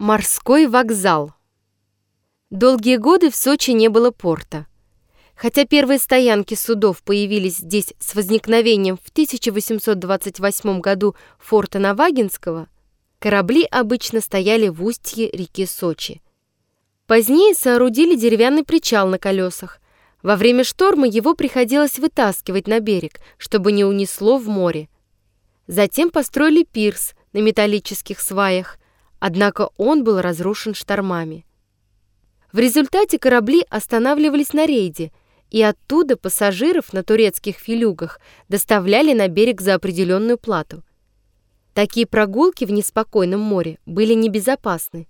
Морской вокзал. Долгие годы в Сочи не было порта. Хотя первые стоянки судов появились здесь с возникновением в 1828 году форта Навагинского, корабли обычно стояли в устье реки Сочи. Позднее соорудили деревянный причал на колесах. Во время шторма его приходилось вытаскивать на берег, чтобы не унесло в море. Затем построили пирс на металлических сваях, однако он был разрушен штормами. В результате корабли останавливались на рейде, и оттуда пассажиров на турецких филюгах доставляли на берег за определенную плату. Такие прогулки в неспокойном море были небезопасны.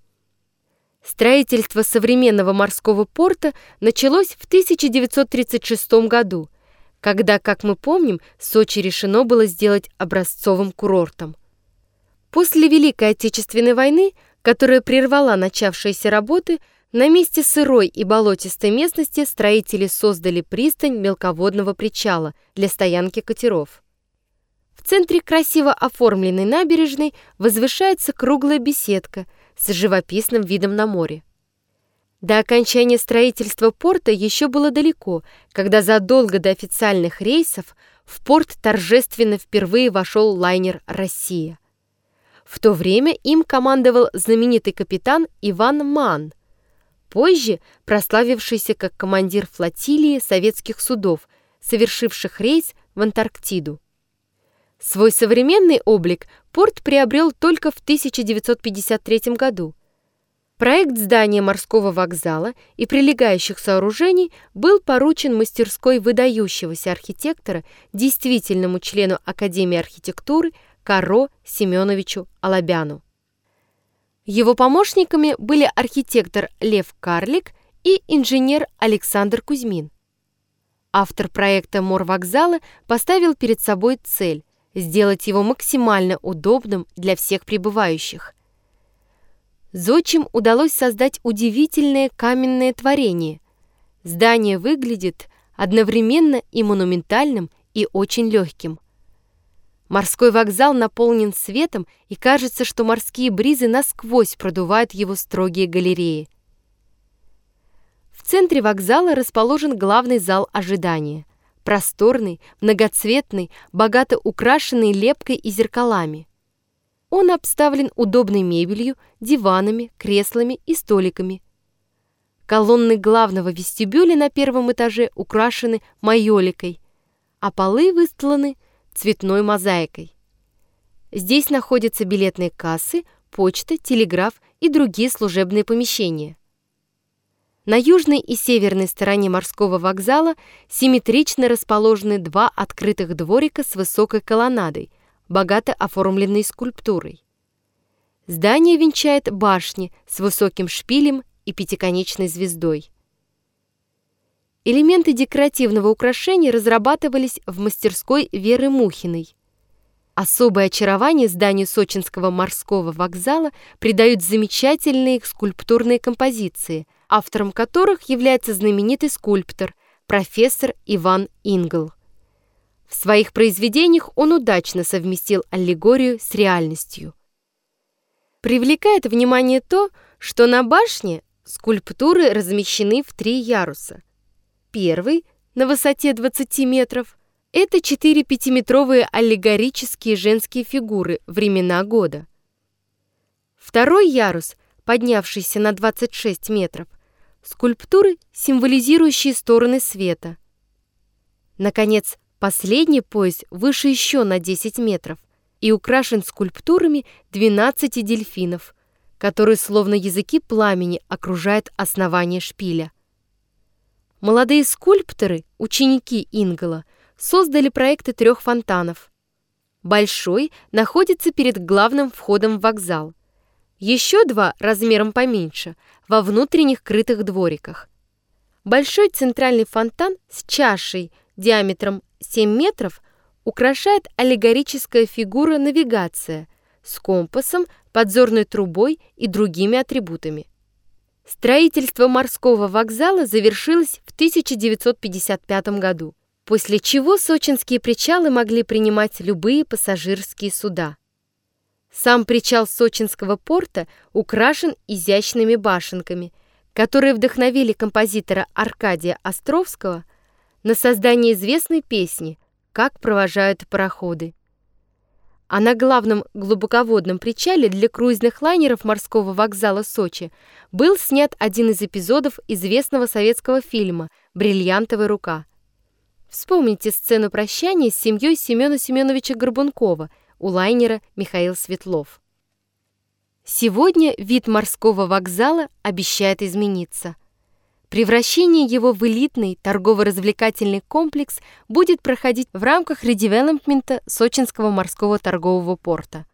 Строительство современного морского порта началось в 1936 году, когда, как мы помним, Сочи решено было сделать образцовым курортом. После Великой Отечественной войны, которая прервала начавшиеся работы, на месте сырой и болотистой местности строители создали пристань мелководного причала для стоянки катеров. В центре красиво оформленной набережной возвышается круглая беседка с живописным видом на море. До окончания строительства порта еще было далеко, когда задолго до официальных рейсов в порт торжественно впервые вошел лайнер «Россия». В то время им командовал знаменитый капитан Иван Ман – позже прославившийся как командир флотилии советских судов, совершивших рейс в Антарктиду. Свой современный облик порт приобрел только в 1953 году. Проект здания морского вокзала и прилегающих сооружений был поручен мастерской выдающегося архитектора, действительному члену Академии архитектуры Каро Семеновичу Алабяну. Его помощниками были архитектор Лев Карлик и инженер Александр Кузьмин. Автор проекта морвокзала поставил перед собой цель – сделать его максимально удобным для всех прибывающих. Зодчим удалось создать удивительное каменное творение. Здание выглядит одновременно и монументальным, и очень легким – Морской вокзал наполнен светом, и кажется, что морские бризы насквозь продувают его строгие галереи. В центре вокзала расположен главный зал ожидания. Просторный, многоцветный, богато украшенный лепкой и зеркалами. Он обставлен удобной мебелью, диванами, креслами и столиками. Колонны главного вестибюля на первом этаже украшены майоликой, а полы выстланы – цветной мозаикой. Здесь находятся билетные кассы, почта, телеграф и другие служебные помещения. На южной и северной стороне морского вокзала симметрично расположены два открытых дворика с высокой колоннадой, богато оформленной скульптурой. Здание венчает башни с высоким шпилем и пятиконечной звездой. Элементы декоративного украшения разрабатывались в мастерской Веры Мухиной. Особое очарование зданию сочинского морского вокзала придают замечательные скульптурные композиции, автором которых является знаменитый скульптор, профессор Иван Ингл. В своих произведениях он удачно совместил аллегорию с реальностью. Привлекает внимание то, что на башне скульптуры размещены в три яруса – Первый, на высоте 20 метров, это четыре пятиметровые аллегорические женские фигуры времена года. Второй ярус, поднявшийся на 26 метров, скульптуры, символизирующие стороны света. Наконец, последний пояс выше еще на 10 метров и украшен скульптурами 12 дельфинов, которые словно языки пламени окружают основание шпиля. Молодые скульпторы, ученики Ингела, создали проекты трех фонтанов. Большой находится перед главным входом в вокзал. Еще два размером поменьше во внутренних крытых двориках. Большой центральный фонтан с чашей диаметром 7 метров украшает аллегорическая фигура навигация с компасом, подзорной трубой и другими атрибутами. Строительство морского вокзала завершилось в 1955 году, после чего сочинские причалы могли принимать любые пассажирские суда. Сам причал сочинского порта украшен изящными башенками, которые вдохновили композитора Аркадия Островского на создание известной песни «Как провожают пароходы». А на главном глубоководном причале для круизных лайнеров морского вокзала Сочи был снят один из эпизодов известного советского фильма «Бриллиантовая рука». Вспомните сцену прощания с семьей Семена Семеновича Горбункова у лайнера Михаил Светлов. Сегодня вид морского вокзала обещает измениться. Превращение его в элитный торгово-развлекательный комплекс будет проходить в рамках редевелопмента Сочинского морского торгового порта.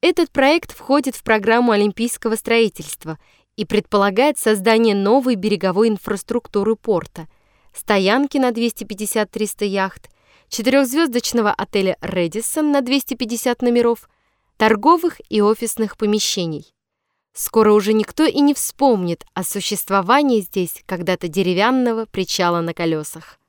Этот проект входит в программу олимпийского строительства и предполагает создание новой береговой инфраструктуры порта, стоянки на 250-300 яхт, четырехзвездочного отеля «Редисон» на 250 номеров, торговых и офисных помещений. Скоро уже никто и не вспомнит о существовании здесь когда-то деревянного причала на колесах.